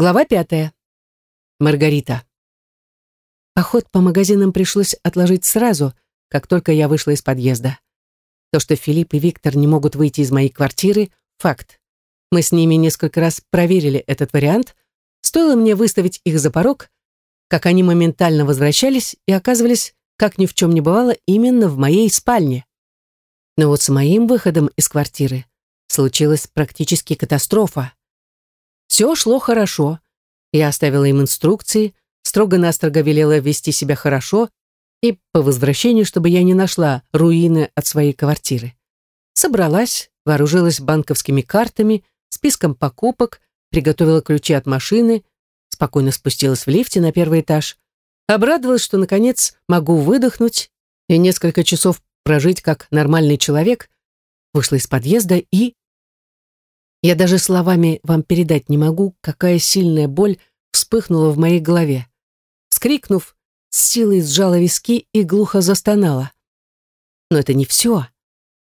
Глава пятая. Маргарита. Поход по магазинам пришлось отложить сразу, как только я вышла из подъезда. То, что Филипп и Виктор не могут выйти из моей квартиры — факт. Мы с ними несколько раз проверили этот вариант. Стоило мне выставить их за порог, как они моментально возвращались и оказывались, как ни в чем не бывало, именно в моей спальне. Но вот с моим выходом из квартиры случилась практически катастрофа. Все шло хорошо. Я оставила им инструкции, строго-настрого велела вести себя хорошо и по возвращении, чтобы я не нашла руины от своей квартиры. Собралась, вооружилась банковскими картами, списком покупок, приготовила ключи от машины, спокойно спустилась в лифте на первый этаж, обрадовалась, что, наконец, могу выдохнуть и несколько часов прожить как нормальный человек, вышла из подъезда и я даже словами вам передать не могу, какая сильная боль вспыхнула в моей голове. Вскрикнув, с силой сжала виски и глухо застонала. Но это не все.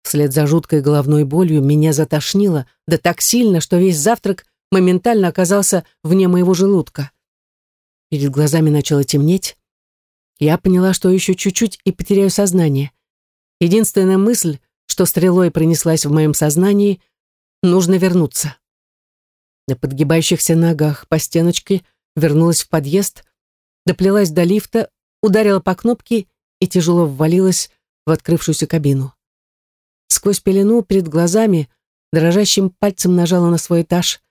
Вслед за жуткой головной болью меня затошнило, да так сильно, что весь завтрак моментально оказался вне моего желудка. Перед глазами начало темнеть. Я поняла, что еще чуть-чуть и потеряю сознание. Единственная мысль, что стрелой пронеслась в моем сознании — Нужно вернуться. На подгибающихся ногах по стеночке вернулась в подъезд, доплелась до лифта, ударила по кнопке и тяжело ввалилась в открывшуюся кабину. Сквозь пелену перед глазами дрожащим пальцем нажала на свой этаж,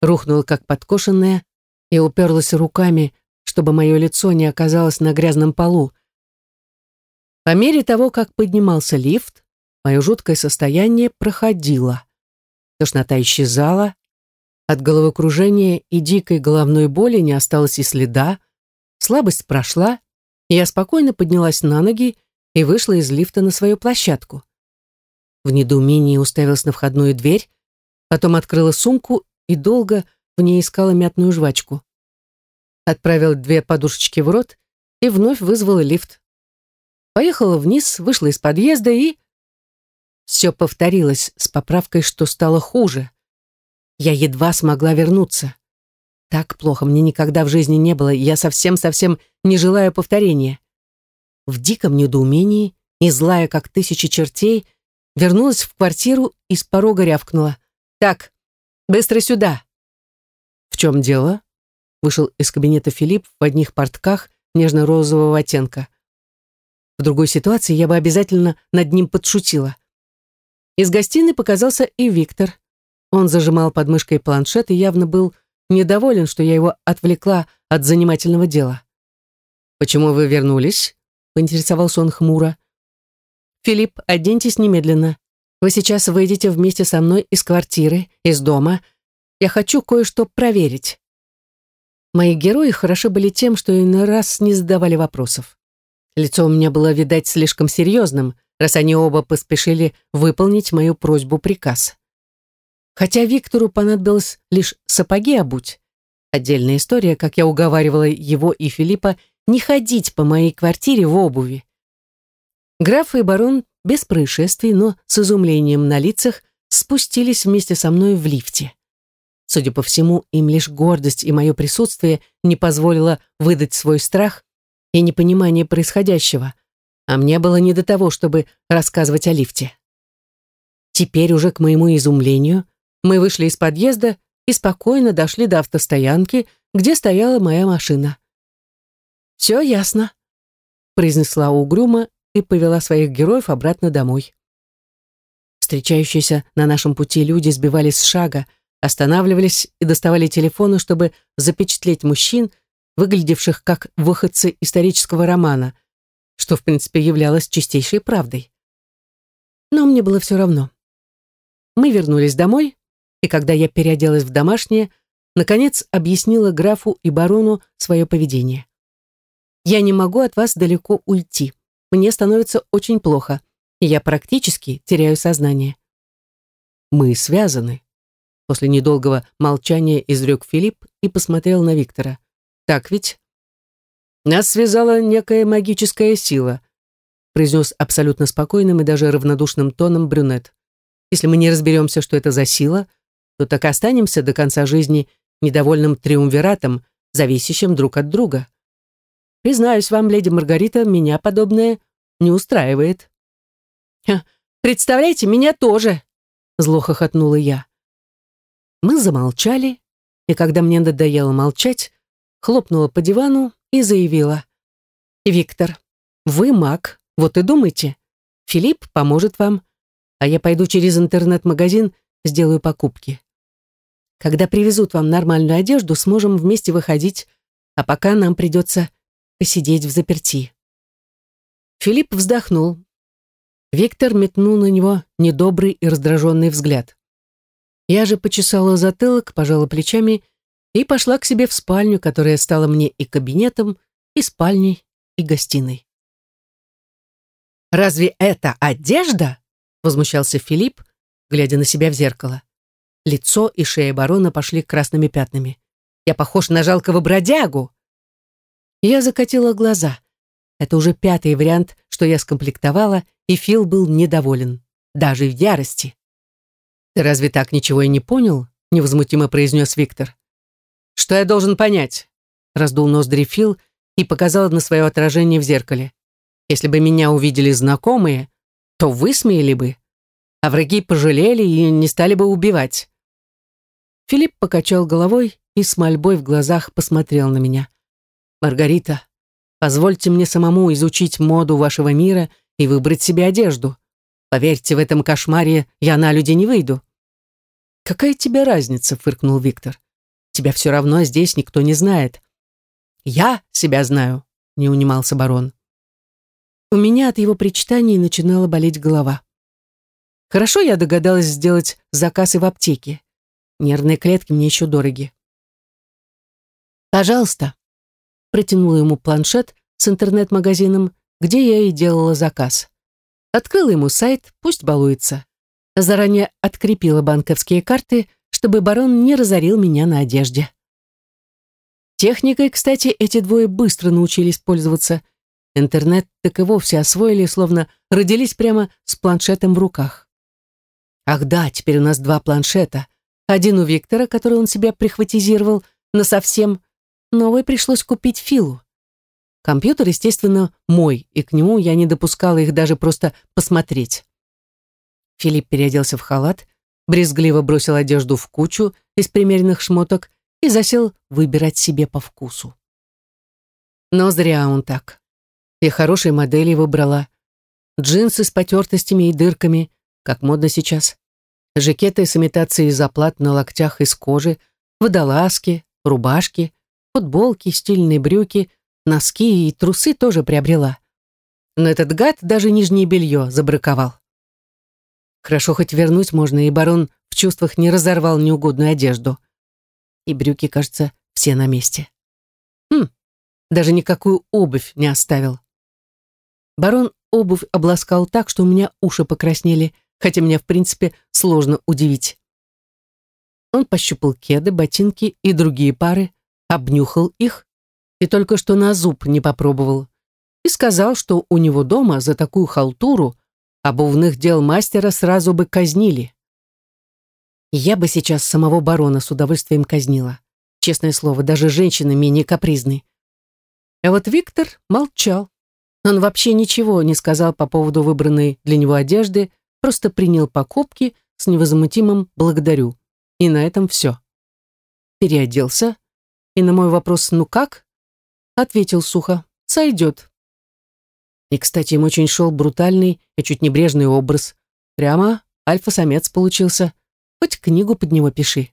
рухнула как подкошенная и уперлась руками, чтобы мое лицо не оказалось на грязном полу. По мере того, как поднимался лифт, мое жуткое состояние проходило. Тошнота исчезала, от головокружения и дикой головной боли не осталось и следа, слабость прошла, и я спокойно поднялась на ноги и вышла из лифта на свою площадку. В недоумении уставилась на входную дверь, потом открыла сумку и долго в ней искала мятную жвачку. Отправила две подушечки в рот и вновь вызвала лифт. Поехала вниз, вышла из подъезда и все повторилось с поправкой, что стало хуже. Я едва смогла вернуться. Так плохо мне никогда в жизни не было, я совсем-совсем не желаю повторения. В диком недоумении и злая, как тысячи чертей, вернулась в квартиру и с порога рявкнула. «Так, быстро сюда!» «В чем дело?» Вышел из кабинета Филипп в одних портках нежно-розового оттенка. В другой ситуации я бы обязательно над ним подшутила. Из гостиной показался и Виктор. Он зажимал под мышкой планшет и явно был недоволен, что я его отвлекла от занимательного дела. «Почему вы вернулись?» — поинтересовался он хмуро. «Филипп, оденьтесь немедленно. Вы сейчас выйдете вместе со мной из квартиры, из дома. Я хочу кое-что проверить». Мои герои хороши были тем, что иной раз не задавали вопросов. Лицо у меня было, видать, слишком серьезным, раз они оба поспешили выполнить мою просьбу-приказ. Хотя Виктору понадобилось лишь сапоги обуть. Отдельная история, как я уговаривала его и Филиппа не ходить по моей квартире в обуви. Граф и барон без происшествий, но с изумлением на лицах спустились вместе со мной в лифте. Судя по всему, им лишь гордость и мое присутствие не позволило выдать свой страх и непонимание происходящего а мне было не до того, чтобы рассказывать о лифте. Теперь уже к моему изумлению мы вышли из подъезда и спокойно дошли до автостоянки, где стояла моя машина. «Все ясно», — произнесла угрюмо и повела своих героев обратно домой. Встречающиеся на нашем пути люди сбивались с шага, останавливались и доставали телефоны, чтобы запечатлеть мужчин, выглядевших как выходцы исторического романа — что, в принципе, являлось чистейшей правдой. Но мне было все равно. Мы вернулись домой, и когда я переоделась в домашнее, наконец объяснила графу и барону свое поведение. «Я не могу от вас далеко уйти. Мне становится очень плохо, и я практически теряю сознание». «Мы связаны», — после недолгого молчания изрек Филипп и посмотрел на Виктора. «Так ведь?» Нас связала некая магическая сила, произнес абсолютно спокойным и даже равнодушным тоном брюнет. Если мы не разберемся, что это за сила, то так и останемся до конца жизни недовольным триумвиратом, зависящим друг от друга. Признаюсь вам, леди Маргарита, меня подобное не устраивает. «Представляете, меня тоже!» — зло хохотнула я. Мы замолчали, и когда мне надоело молчать, хлопнула по дивану и заявила. «Виктор, вы маг, вот и думайте. Филипп поможет вам, а я пойду через интернет-магазин, сделаю покупки. Когда привезут вам нормальную одежду, сможем вместе выходить, а пока нам придется посидеть в заперти». Филипп вздохнул. Виктор метнул на него недобрый и раздраженный взгляд. Я же почесала затылок, пожала плечами и пошла к себе в спальню, которая стала мне и кабинетом, и спальней, и гостиной. «Разве это одежда?» — возмущался Филипп, глядя на себя в зеркало. Лицо и шея барона пошли красными пятнами. «Я похож на жалкого бродягу!» Я закатила глаза. Это уже пятый вариант, что я скомплектовала, и Фил был недоволен, даже в ярости. «Ты разве так ничего и не понял?» — невозмутимо произнес Виктор. «Что я должен понять?» — раздул ноздри Фил и показал на свое отражение в зеркале. «Если бы меня увидели знакомые, то высмеяли бы, а враги пожалели и не стали бы убивать». Филипп покачал головой и с мольбой в глазах посмотрел на меня. «Маргарита, позвольте мне самому изучить моду вашего мира и выбрать себе одежду. Поверьте, в этом кошмаре я на люди не выйду». «Какая тебе разница?» — фыркнул Виктор. «Тебя все равно здесь никто не знает». «Я себя знаю», — не унимался барон. У меня от его причитаний начинала болеть голова. Хорошо я догадалась сделать заказ в аптеке. Нервные клетки мне еще дороги. «Пожалуйста», — протянула ему планшет с интернет-магазином, где я и делала заказ. Открыла ему сайт, пусть балуется заранее открепила банковские карты, чтобы барон не разорил меня на одежде. Техникой, кстати, эти двое быстро научились пользоваться. Интернет так и вовсе освоили, словно родились прямо с планшетом в руках. Ах да, теперь у нас два планшета. Один у Виктора, который он себя прихватизировал, но совсем. Новый пришлось купить Филу. Компьютер, естественно, мой, и к нему я не допускала их даже просто посмотреть. Филипп переоделся в халат, брезгливо бросил одежду в кучу из примеренных шмоток и засел выбирать себе по вкусу. Но зря он так. И хорошие модели выбрала. Джинсы с потертостями и дырками, как модно сейчас. Жакеты с имитацией заплат на локтях из кожи, водолазки, рубашки, футболки, стильные брюки, носки и трусы тоже приобрела. Но этот гад даже нижнее белье забраковал. Хорошо, хоть вернуть можно, и барон в чувствах не разорвал неугодную одежду. И брюки, кажется, все на месте. Хм, даже никакую обувь не оставил. Барон обувь обласкал так, что у меня уши покраснели, хотя меня, в принципе, сложно удивить. Он пощупал кеды, ботинки и другие пары, обнюхал их и только что на зуб не попробовал. И сказал, что у него дома за такую халтуру обувных дел мастера сразу бы казнили. Я бы сейчас самого барона с удовольствием казнила. Честное слово, даже женщины менее капризны. А вот Виктор молчал. Он вообще ничего не сказал по поводу выбранной для него одежды, просто принял покупки с невозмутимым «благодарю». И на этом все. Переоделся, и на мой вопрос «ну как?» ответил сухо «сойдет». И, кстати, им очень шел брутальный и чуть небрежный образ. Прямо альфа-самец получился. Хоть книгу под него пиши.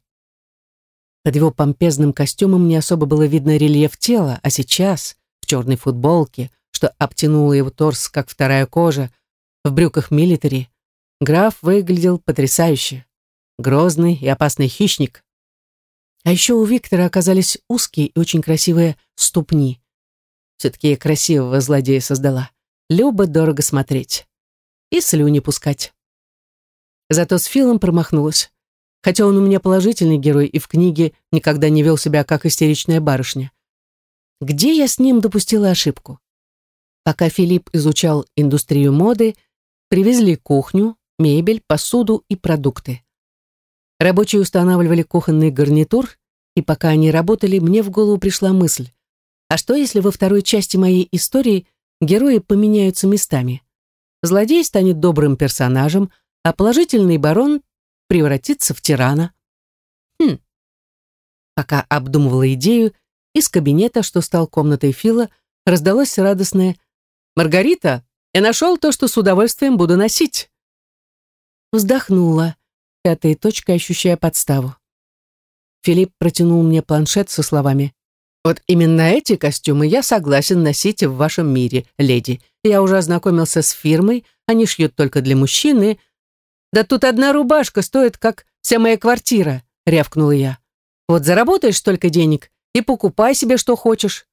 Под его помпезным костюмом не особо было видно рельеф тела, а сейчас, в черной футболке, что обтянуло его торс, как вторая кожа, в брюках милитари, граф выглядел потрясающе. Грозный и опасный хищник. А еще у Виктора оказались узкие и очень красивые ступни. Все-таки красивого злодея создала. Любо дорого смотреть. И слюни пускать. Зато с Филом промахнулась. Хотя он у меня положительный герой и в книге никогда не вел себя как истеричная барышня. Где я с ним допустила ошибку? Пока Филипп изучал индустрию моды, привезли кухню, мебель, посуду и продукты. Рабочие устанавливали кухонный гарнитур, и пока они работали, мне в голову пришла мысль. А что, если во второй части моей истории герои поменяются местами? Злодей станет добрым персонажем, а положительный барон превратится в тирана. Хм. Пока обдумывала идею, из кабинета, что стал комнатой Фила, раздалось радостное «Маргарита, я нашел то, что с удовольствием буду носить». Вздохнула, пятой точкой ощущая подставу. Филипп протянул мне планшет со словами «Вот именно эти костюмы я согласен носить в вашем мире, леди. Я уже ознакомился с фирмой, они шьют только для мужчины. Да тут одна рубашка стоит, как вся моя квартира», — рявкнула я. «Вот заработаешь столько денег и покупай себе, что хочешь».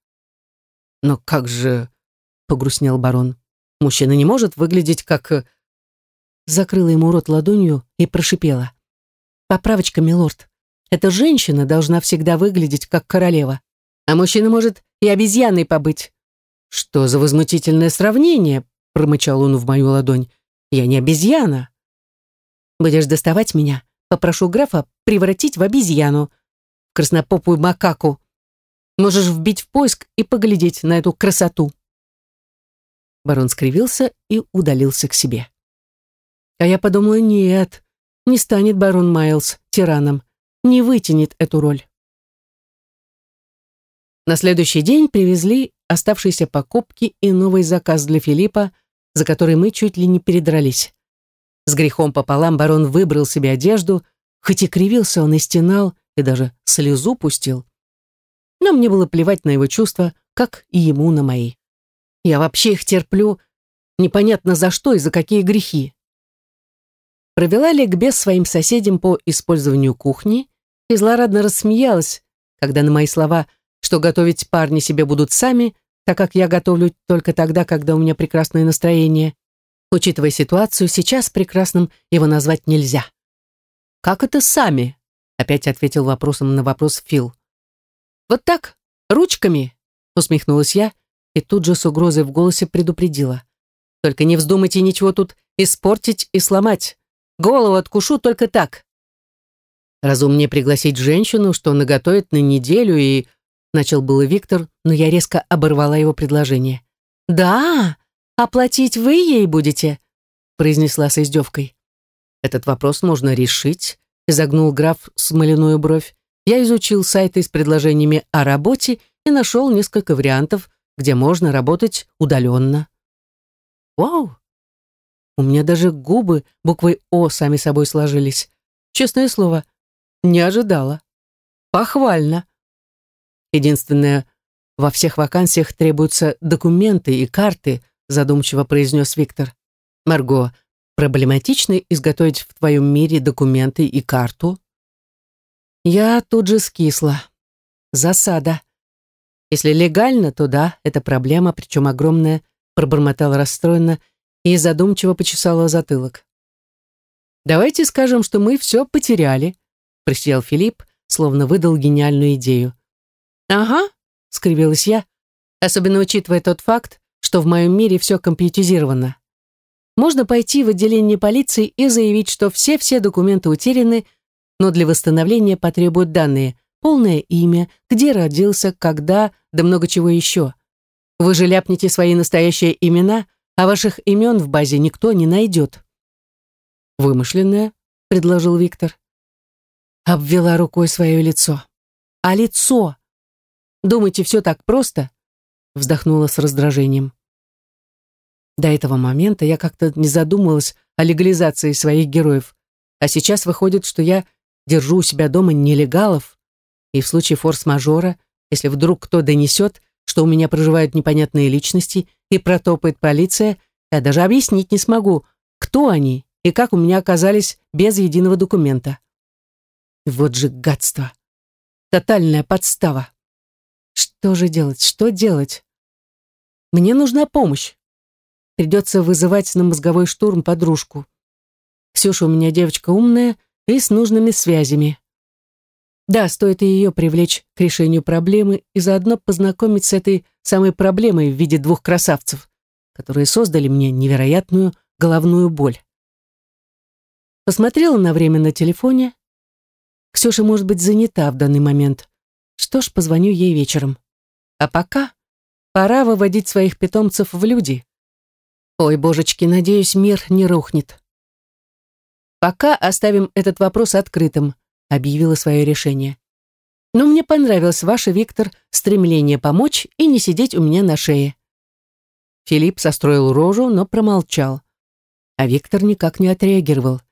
«Но как же...» — погрустнел барон. «Мужчина не может выглядеть как...» э, закрыла ему рот ладонью и прошипела. «Поправочка, милорд. Эта женщина должна всегда выглядеть как королева, а мужчина может и обезьяной побыть». «Что за возмутительное сравнение?» — промычал он в мою ладонь. «Я не обезьяна». «Будешь доставать меня, попрошу графа превратить в обезьяну, в краснопопую макаку. Можешь вбить в поиск и поглядеть на эту красоту». Барон скривился и удалился к себе. А я подумала, нет, не станет барон Майлз тираном, не вытянет эту роль. На следующий день привезли оставшиеся покупки и новый заказ для Филиппа, за который мы чуть ли не передрались. С грехом пополам барон выбрал себе одежду, хоть и кривился он и стенал, и даже слезу пустил. Но мне было плевать на его чувства, как и ему на мои. Я вообще их терплю, непонятно за что и за какие грехи провела ликбез своим соседям по использованию кухни и злорадно рассмеялась, когда на мои слова, что готовить парни себе будут сами, так как я готовлю только тогда, когда у меня прекрасное настроение. Учитывая ситуацию, сейчас прекрасным его назвать нельзя. «Как это сами?» — опять ответил вопросом на вопрос Фил. «Вот так, ручками», — усмехнулась я и тут же с угрозой в голосе предупредила. «Только не вздумайте ничего тут испортить и сломать. Голову откушу только так. Разумнее пригласить женщину, что наготовит на неделю и... Начал было Виктор, но я резко оборвала его предложение. «Да, оплатить вы ей будете?» произнесла с издевкой. «Этот вопрос можно решить», изогнул граф смоляную бровь. Я изучил сайты с предложениями о работе и нашел несколько вариантов, где можно работать удаленно. «Вау, у меня даже губы буквой «О» сами собой сложились. Честное слово, не ожидала. Похвально. Единственное, во всех вакансиях требуются документы и карты, задумчиво произнес Виктор. Марго, проблематично изготовить в твоем мире документы и карту? Я тут же скисла. Засада. Если легально, то да, это проблема, причем огромная, пробормотала расстроенно и задумчиво почесала затылок. «Давайте скажем, что мы все потеряли», — просиял Филипп, словно выдал гениальную идею. «Ага», — скривилась я, особенно учитывая тот факт, что в моем мире все компьютеризировано. Можно пойти в отделение полиции и заявить, что все-все документы утеряны, но для восстановления потребуют данные, полное имя, где родился, когда, да много чего еще. Вы же ляпнете свои настоящие имена — а ваших имен в базе никто не найдет». «Вымышленное», — предложил Виктор. Обвела рукой свое лицо. «А лицо? Думаете, все так просто?» Вздохнула с раздражением. До этого момента я как-то не задумывалась о легализации своих героев, а сейчас выходит, что я держу у себя дома нелегалов, и в случае форс-мажора, если вдруг кто донесет, что у меня проживают непонятные личности и протопает полиция, я даже объяснить не смогу, кто они и как у меня оказались без единого документа. Вот же гадство. Тотальная подстава. Что же делать? Что делать? Мне нужна помощь. Придется вызывать на мозговой штурм подружку. Ксюша у меня девочка умная и с нужными связями. Да, стоит ее привлечь к решению проблемы и заодно познакомить с этой самой проблемой в виде двух красавцев, которые создали мне невероятную головную боль. Посмотрела на время на телефоне. Ксюша может быть занята в данный момент. Что ж, позвоню ей вечером. А пока пора выводить своих питомцев в люди. Ой, божечки, надеюсь, мир не рухнет. Пока оставим этот вопрос открытым, объявила свое решение. Но мне понравилось ваше, Виктор, стремление помочь и не сидеть у меня на шее. Филипп состроил рожу, но промолчал. А Виктор никак не отреагировал.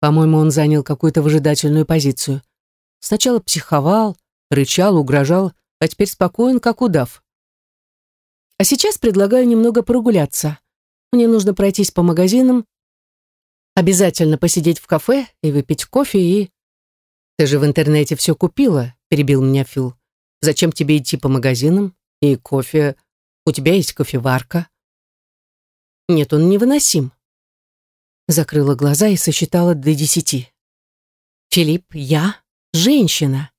По-моему, он занял какую-то выжидательную позицию. Сначала психовал, рычал, угрожал, а теперь спокоен, как удав. А сейчас предлагаю немного прогуляться. Мне нужно пройтись по магазинам, обязательно посидеть в кафе и выпить кофе и... Ты же в интернете все купила, перебил меня Фил. Зачем тебе идти по магазинам? И кофе... У тебя есть кофеварка. Нет, он невыносим. Закрыла глаза и сосчитала до десяти. «Филипп, я женщина»,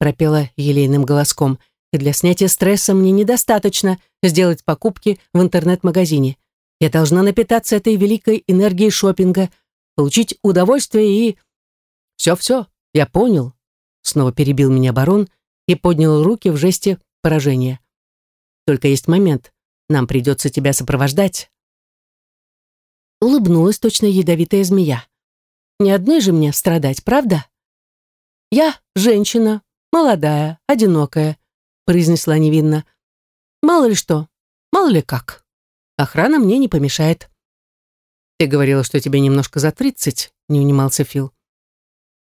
пропела елейным голоском, «и для снятия стресса мне недостаточно сделать покупки в интернет-магазине. Я должна напитаться этой великой энергией шопинга, получить удовольствие и...» «Все-все, я понял», снова перебил меня барон и поднял руки в жесте поражения. «Только есть момент. Нам придется тебя сопровождать улыбнулась точно ядовитая змея. Не одной же мне страдать, правда? Я женщина, молодая, одинокая, произнесла невинно. Мало ли что, мало ли как. Охрана мне не помешает. Ты говорила, что тебе немножко за тридцать, не унимался Фил.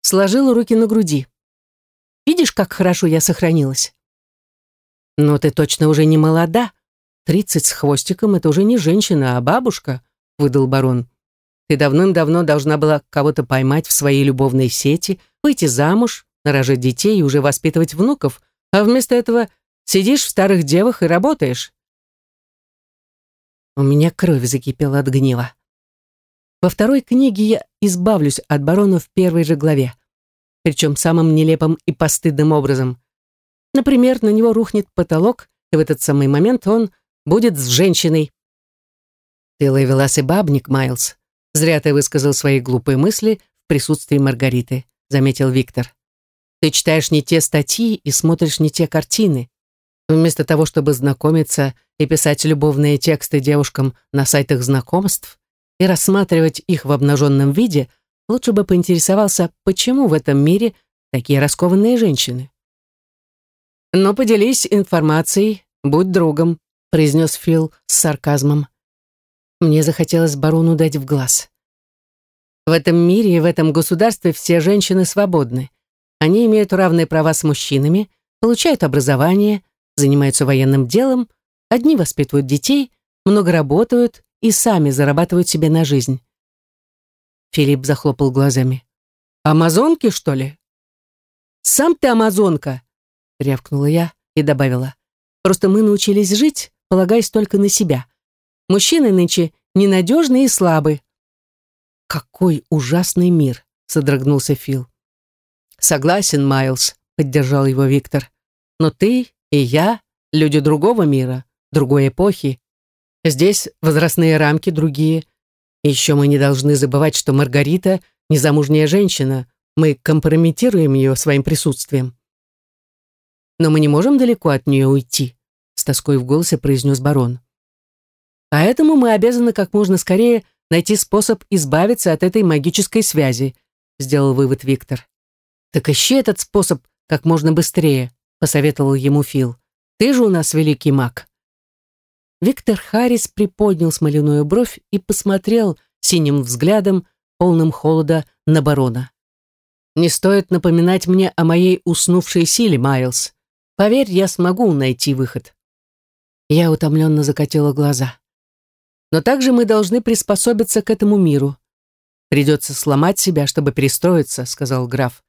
Сложила руки на груди. Видишь, как хорошо я сохранилась? Но ты точно уже не молода. Тридцать с хвостиком — это уже не женщина, а бабушка выдал барон. «Ты давным-давно должна была кого-то поймать в своей любовной сети, выйти замуж, нарожать детей и уже воспитывать внуков, а вместо этого сидишь в старых девах и работаешь». У меня кровь закипела от гнева. Во второй книге я избавлюсь от барона в первой же главе, причем самым нелепым и постыдным образом. Например, на него рухнет потолок, и в этот самый момент он будет с женщиной. «Ты ловелас и бабник, Майлз. Зря ты высказал свои глупые мысли в присутствии Маргариты», заметил Виктор. «Ты читаешь не те статьи и смотришь не те картины. Вместо того, чтобы знакомиться и писать любовные тексты девушкам на сайтах знакомств и рассматривать их в обнаженном виде, лучше бы поинтересовался, почему в этом мире такие раскованные женщины. «Но поделись информацией, будь другом», произнес Фил с сарказмом. Мне захотелось барону дать в глаз. В этом мире и в этом государстве все женщины свободны. Они имеют равные права с мужчинами, получают образование, занимаются военным делом, одни воспитывают детей, много работают и сами зарабатывают себе на жизнь. Филипп захлопал глазами. «Амазонки, что ли?» «Сам ты амазонка!» — рявкнула я и добавила. «Просто мы научились жить, полагаясь только на себя. Мужчины нынче ненадежны и слабы. Какой ужасный мир, содрогнулся Фил. Согласен, Майлз, поддержал его Виктор. Но ты и я люди другого мира, другой эпохи. Здесь возрастные рамки другие. И еще мы не должны забывать, что Маргарита незамужняя женщина. Мы компрометируем ее своим присутствием. Но мы не можем далеко от нее уйти, с тоской в голосе произнес барон. Поэтому мы обязаны как можно скорее найти способ избавиться от этой магической связи, сделал вывод Виктор. Так ищи этот способ как можно быстрее, посоветовал ему Фил. Ты же у нас великий маг. Виктор Харрис приподнял смоляную бровь и посмотрел синим взглядом, полным холода, на барона. «Не стоит напоминать мне о моей уснувшей силе, Майлз. Поверь, я смогу найти выход». Я утомленно закатила глаза. Но также мы должны приспособиться к этому миру. Придется сломать себя, чтобы перестроиться, сказал граф.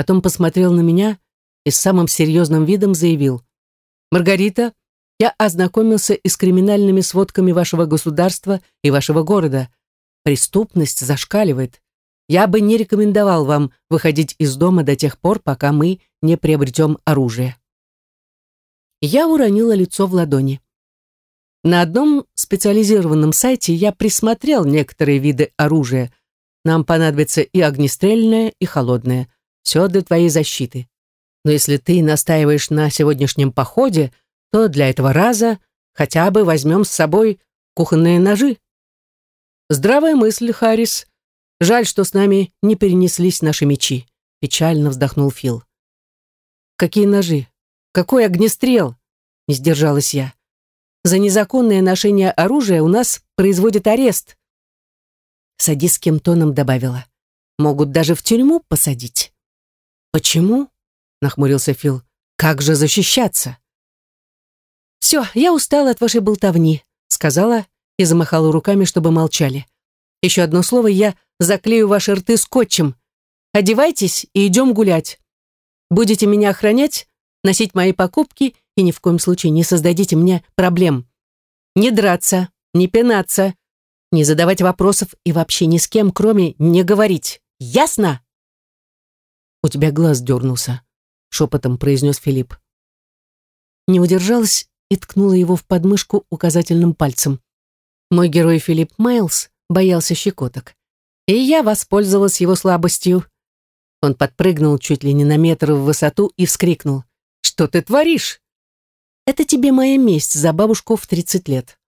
Потом посмотрел на меня и с самым серьезным видом заявил. Маргарита, я ознакомился и с криминальными сводками вашего государства и вашего города. Преступность зашкаливает. Я бы не рекомендовал вам выходить из дома до тех пор, пока мы не приобретем оружие. Я уронила лицо в ладони. На одном специализированном сайте я присмотрел некоторые виды оружия. Нам понадобится и огнестрельное, и холодное. Все для твоей защиты. Но если ты настаиваешь на сегодняшнем походе, то для этого раза хотя бы возьмем с собой кухонные ножи. Здравая мысль, Харрис. Жаль, что с нами не перенеслись наши мечи. Печально вздохнул Фил. Какие ножи? Какой огнестрел? Не сдержалась я. За незаконное ношение оружия у нас производят арест. Садистским тоном добавила. Могут даже в тюрьму посадить. Почему? Нахмурился Фил. Как же защищаться? «Все, я устала от вашей болтовни», — сказала и замахала руками, чтобы молчали. «Еще одно слово, я заклею ваши рты скотчем. Одевайтесь и идем гулять. Будете меня охранять, носить мои покупки и ни в коем случае не создадите мне проблем. Не драться, не пинаться, не задавать вопросов и вообще ни с кем, кроме не говорить. Ясно?» «У тебя глаз дернулся», — шепотом произнес Филипп. Не удержалась и ткнула его в подмышку указательным пальцем. Мой герой Филипп Майлз боялся щекоток. И я воспользовалась его слабостью. Он подпрыгнул чуть ли не на метр в высоту и вскрикнул. «Что ты творишь?» «Это тебе моя месть за бабушку в тридцать лет».